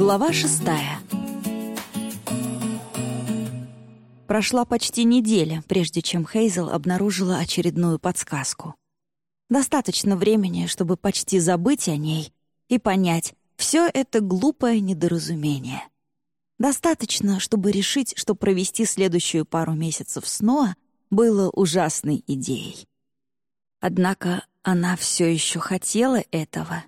Глава шестая Прошла почти неделя, прежде чем Хейзел обнаружила очередную подсказку. Достаточно времени, чтобы почти забыть о ней и понять, все это глупое недоразумение. Достаточно, чтобы решить, что провести следующую пару месяцев с Ноа было ужасной идеей. Однако она все еще хотела этого.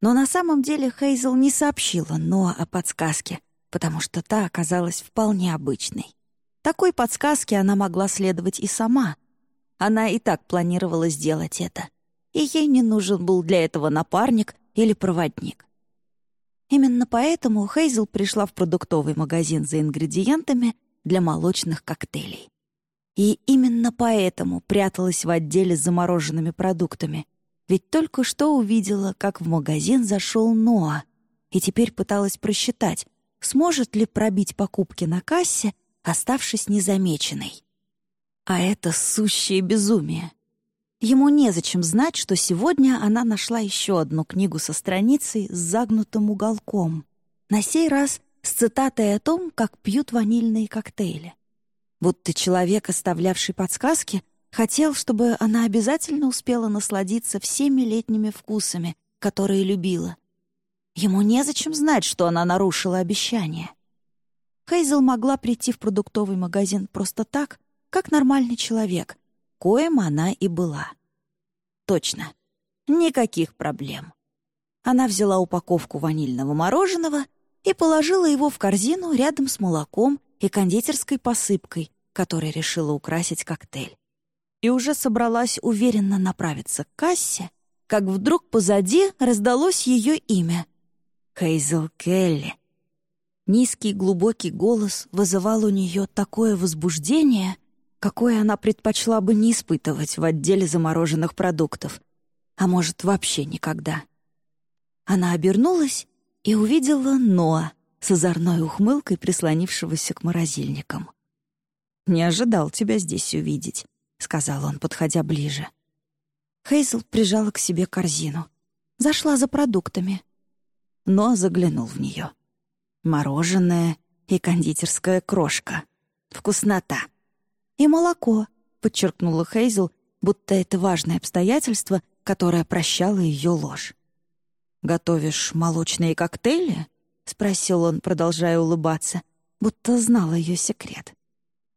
Но на самом деле Хейзел не сообщила Ноа о подсказке, потому что та оказалась вполне обычной. Такой подсказке она могла следовать и сама. Она и так планировала сделать это. И ей не нужен был для этого напарник или проводник. Именно поэтому Хейзел пришла в продуктовый магазин за ингредиентами для молочных коктейлей. И именно поэтому пряталась в отделе с замороженными продуктами. Ведь только что увидела, как в магазин зашел Ноа, и теперь пыталась просчитать, сможет ли пробить покупки на кассе оставшись незамеченной. А это сущее безумие. Ему незачем знать, что сегодня она нашла еще одну книгу со страницей с загнутым уголком. На сей раз с цитатой о том, как пьют ванильные коктейли. Будто человек, оставлявший подсказки, хотел, чтобы она обязательно успела насладиться всеми летними вкусами, которые любила. Ему незачем знать, что она нарушила обещание. Хейзел могла прийти в продуктовый магазин просто так, как нормальный человек, коем она и была. Точно. Никаких проблем. Она взяла упаковку ванильного мороженого и положила его в корзину рядом с молоком и кондитерской посыпкой, которой решила украсить коктейль. И уже собралась уверенно направиться к кассе, как вдруг позади раздалось ее имя — Хейзел Келли. Низкий глубокий голос вызывал у нее такое возбуждение, какое она предпочла бы не испытывать в отделе замороженных продуктов, а может, вообще никогда. Она обернулась и увидела Ноа с озорной ухмылкой, прислонившегося к морозильникам. «Не ожидал тебя здесь увидеть», — сказал он, подходя ближе. Хейзл прижала к себе корзину. Зашла за продуктами. Ноа заглянул в нее. Мороженое и кондитерская крошка. Вкуснота. И молоко, подчеркнула Хейзел, будто это важное обстоятельство, которое прощало ее ложь. «Готовишь молочные коктейли?» — спросил он, продолжая улыбаться, будто знал ее секрет.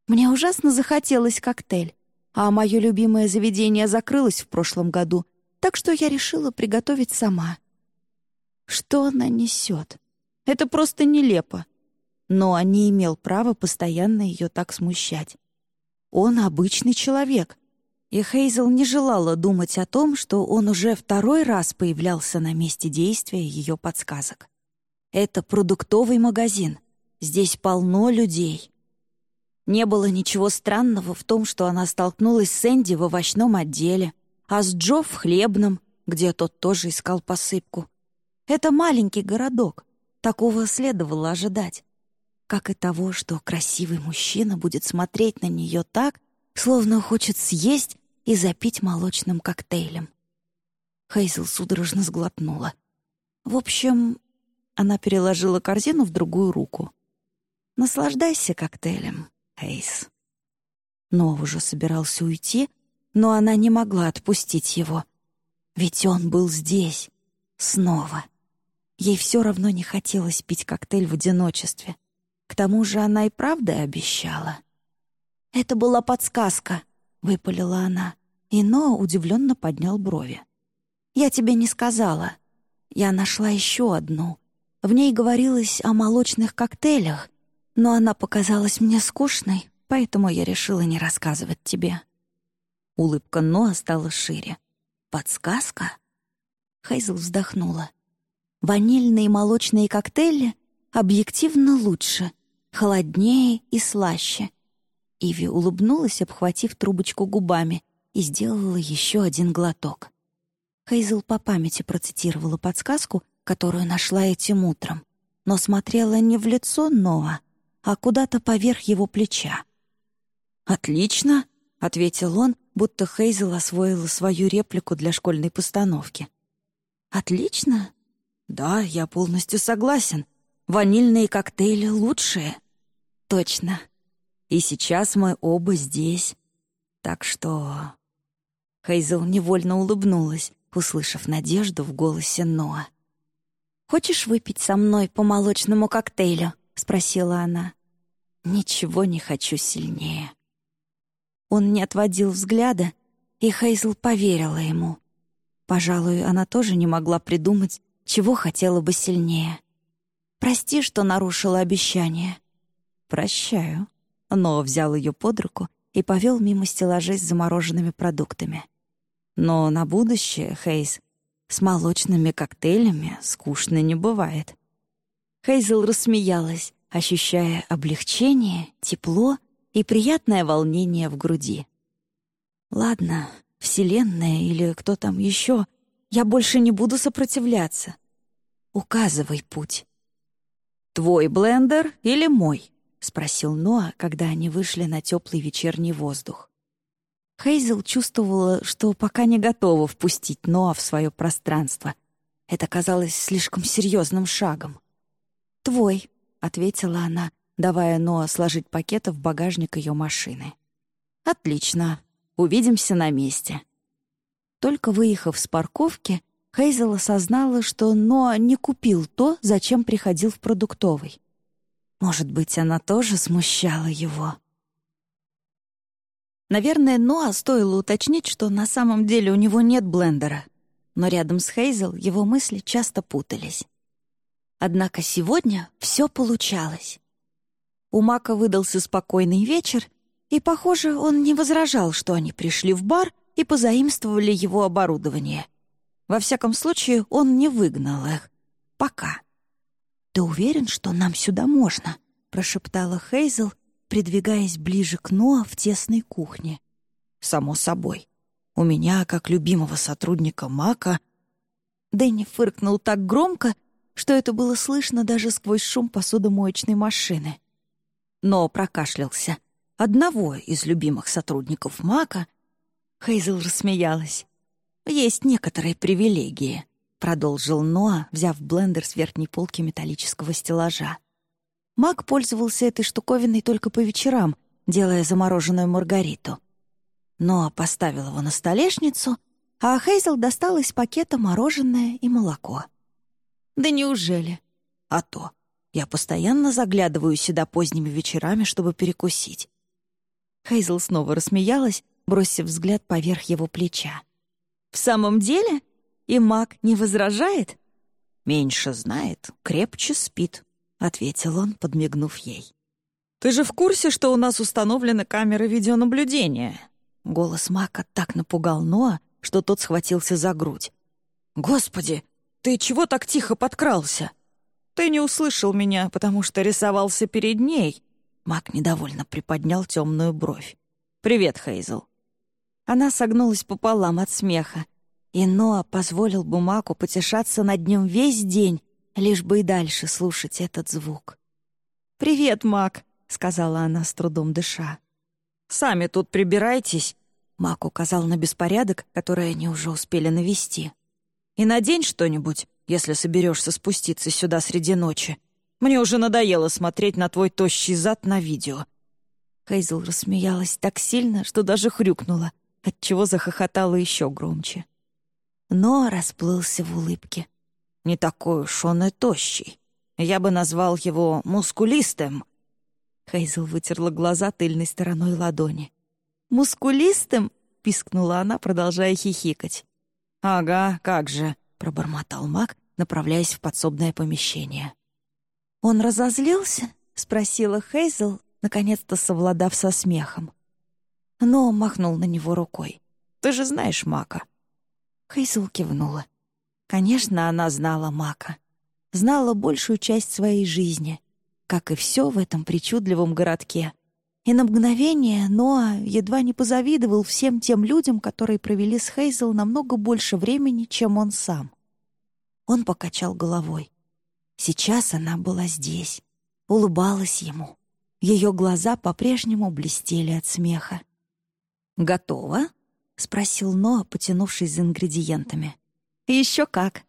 «Мне ужасно захотелось коктейль, а мое любимое заведение закрылось в прошлом году, так что я решила приготовить сама». Что она несет? Это просто нелепо. Но он не имел права постоянно ее так смущать. Он обычный человек, и Хейзел не желала думать о том, что он уже второй раз появлялся на месте действия ее подсказок. Это продуктовый магазин. Здесь полно людей. Не было ничего странного в том, что она столкнулась с Энди в овощном отделе, а с Джо в хлебном, где тот тоже искал посыпку. Это маленький городок. Такого следовало ожидать. Как и того, что красивый мужчина будет смотреть на нее так, словно хочет съесть и запить молочным коктейлем. Хейзел судорожно сглотнула. В общем, она переложила корзину в другую руку. «Наслаждайся коктейлем, Хейз». Но уже собирался уйти, но она не могла отпустить его. Ведь он был здесь. Снова. Ей все равно не хотелось пить коктейль в одиночестве. К тому же она и правда обещала. «Это была подсказка», — выпалила она, и Ноа удивленно поднял брови. «Я тебе не сказала. Я нашла еще одну. В ней говорилось о молочных коктейлях, но она показалась мне скучной, поэтому я решила не рассказывать тебе». Улыбка Ноа стала шире. «Подсказка?» Хейзл вздохнула. Ванильные молочные коктейли объективно лучше, холоднее и слаще. Иви улыбнулась, обхватив трубочку губами, и сделала еще один глоток. Хейзел по памяти процитировала подсказку, которую нашла этим утром, но смотрела не в лицо Ноа, а куда-то поверх его плеча. «Отлично!» — ответил он, будто Хейзел освоила свою реплику для школьной постановки. «Отлично?» «Да, я полностью согласен. Ванильные коктейли лучшие. Точно. И сейчас мы оба здесь. Так что... Хейзел невольно улыбнулась, услышав надежду в голосе Ноа. «Хочешь выпить со мной по молочному коктейлю?» — спросила она. «Ничего не хочу сильнее». Он не отводил взгляда, и Хейзл поверила ему. Пожалуй, она тоже не могла придумать, чего хотела бы сильнее. «Прости, что нарушила обещание». «Прощаю». Но взял ее под руку и повел мимо стеллажей с замороженными продуктами. «Но на будущее, Хейз, с молочными коктейлями скучно не бывает». Хейзел рассмеялась, ощущая облегчение, тепло и приятное волнение в груди. «Ладно, Вселенная или кто там еще, я больше не буду сопротивляться. Указывай путь». «Твой блендер или мой?» — спросил Ноа, когда они вышли на теплый вечерний воздух. Хейзел чувствовала, что пока не готова впустить Ноа в свое пространство. Это казалось слишком серьезным шагом. «Твой», — ответила она, давая Ноа сложить пакеты в багажник ее машины. «Отлично. Увидимся на месте». Только выехав с парковки, Хейзел осознала, что Ноа не купил то, зачем приходил в продуктовый. Может быть, она тоже смущала его. Наверное, Ноа стоило уточнить, что на самом деле у него нет блендера. Но рядом с Хейзел его мысли часто путались. Однако сегодня все получалось. У Мака выдался спокойный вечер, и, похоже, он не возражал, что они пришли в бар и позаимствовали его оборудование. Во всяком случае, он не выгнал их. Пока. «Ты уверен, что нам сюда можно?» — прошептала Хейзел, придвигаясь ближе к Ноа в тесной кухне. «Само собой. У меня, как любимого сотрудника Мака...» Дэнни фыркнул так громко, что это было слышно даже сквозь шум посудомоечной машины. Но прокашлялся. Одного из любимых сотрудников Мака Хейзел рассмеялась. «Есть некоторые привилегии», — продолжил Ноа, взяв блендер с верхней полки металлического стеллажа. Мак пользовался этой штуковиной только по вечерам, делая замороженную маргариту. Ноа поставил его на столешницу, а Хейзел достал из пакета мороженое и молоко. «Да неужели?» «А то. Я постоянно заглядываю сюда поздними вечерами, чтобы перекусить». Хейзел снова рассмеялась, бросив взгляд поверх его плеча. «В самом деле? И маг не возражает?» «Меньше знает, крепче спит», — ответил он, подмигнув ей. «Ты же в курсе, что у нас установлены камеры видеонаблюдения?» Голос Мака так напугал Ноа, что тот схватился за грудь. «Господи, ты чего так тихо подкрался?» «Ты не услышал меня, потому что рисовался перед ней». Мак недовольно приподнял темную бровь. «Привет, Хейзел». Она согнулась пополам от смеха, и Ноа позволил бы Маку потешаться над ним весь день, лишь бы и дальше слушать этот звук. «Привет, Мак», — сказала она, с трудом дыша. «Сами тут прибирайтесь», — Мак указал на беспорядок, который они уже успели навести. «И надень что-нибудь, если соберешься спуститься сюда среди ночи. Мне уже надоело смотреть на твой тощий зад на видео». Хейзел рассмеялась так сильно, что даже хрюкнула, отчего захохотала еще громче. Но расплылся в улыбке. Не такой уж он и тощий. Я бы назвал его мускулистым». Хейзел вытерла глаза тыльной стороной ладони. «Мускулистым?» — пискнула она, продолжая хихикать. «Ага, как же», — пробормотал маг, направляясь в подсобное помещение. «Он разозлился?» — спросила Хейзел, наконец-то совладав со смехом. Но махнул на него рукой. «Ты же знаешь Мака». Хейзел кивнула. Конечно, она знала Мака. Знала большую часть своей жизни, как и все в этом причудливом городке. И на мгновение Ноа едва не позавидовал всем тем людям, которые провели с Хейзел намного больше времени, чем он сам. Он покачал головой. Сейчас она была здесь, улыбалась ему. Ее глаза по-прежнему блестели от смеха. «Готово?» — спросил Ноа, потянувшись за ингредиентами. Еще как.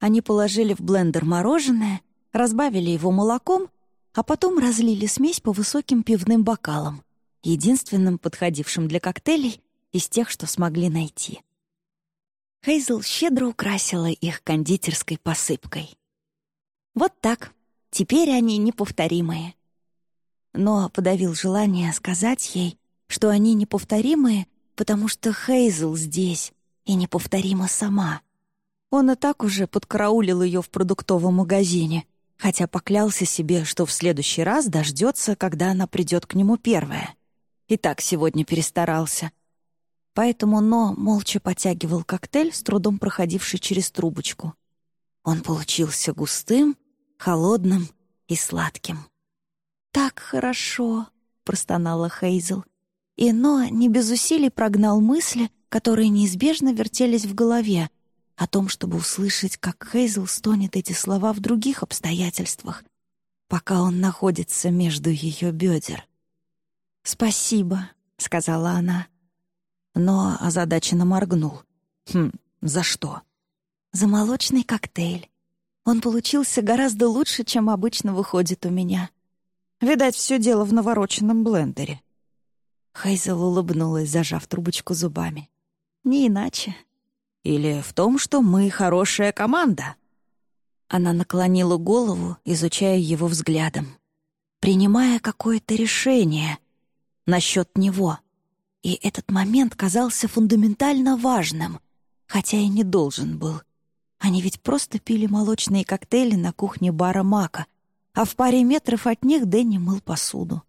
Они положили в блендер мороженое, разбавили его молоком, а потом разлили смесь по высоким пивным бокалам, единственным подходившим для коктейлей из тех, что смогли найти. Хейзл щедро украсила их кондитерской посыпкой. Вот так. Теперь они неповторимые. Но подавил желание сказать ей, что они неповторимые, потому что Хейзл здесь и неповторима сама. Он и так уже подкараулил ее в продуктовом магазине, хотя поклялся себе, что в следующий раз дождется, когда она придет к нему первая. И так сегодня перестарался. Поэтому Но молча потягивал коктейль, с трудом проходивший через трубочку. Он получился густым, холодным и сладким. «Так хорошо», — простонала Хейзел. И Но не без усилий прогнал мысли, которые неизбежно вертелись в голове, о том, чтобы услышать, как Хейзел стонет эти слова в других обстоятельствах, пока он находится между ее бедер. «Спасибо», — сказала она. Но озадаченно моргнул. «Хм, за что?» «За молочный коктейль. Он получился гораздо лучше, чем обычно выходит у меня. Видать, все дело в навороченном блендере». Хейзел улыбнулась, зажав трубочку зубами. «Не иначе. Или в том, что мы хорошая команда?» Она наклонила голову, изучая его взглядом, принимая какое-то решение насчет него. И этот момент казался фундаментально важным, хотя и не должен был. Они ведь просто пили молочные коктейли на кухне бара Мака, а в паре метров от них Дэнни мыл посуду.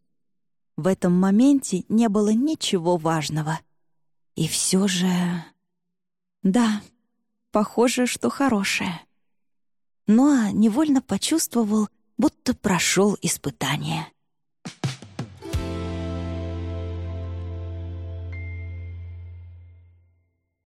В этом моменте не было ничего важного. И все же... Да, похоже, что хорошее. Ноа невольно почувствовал, будто прошел испытание.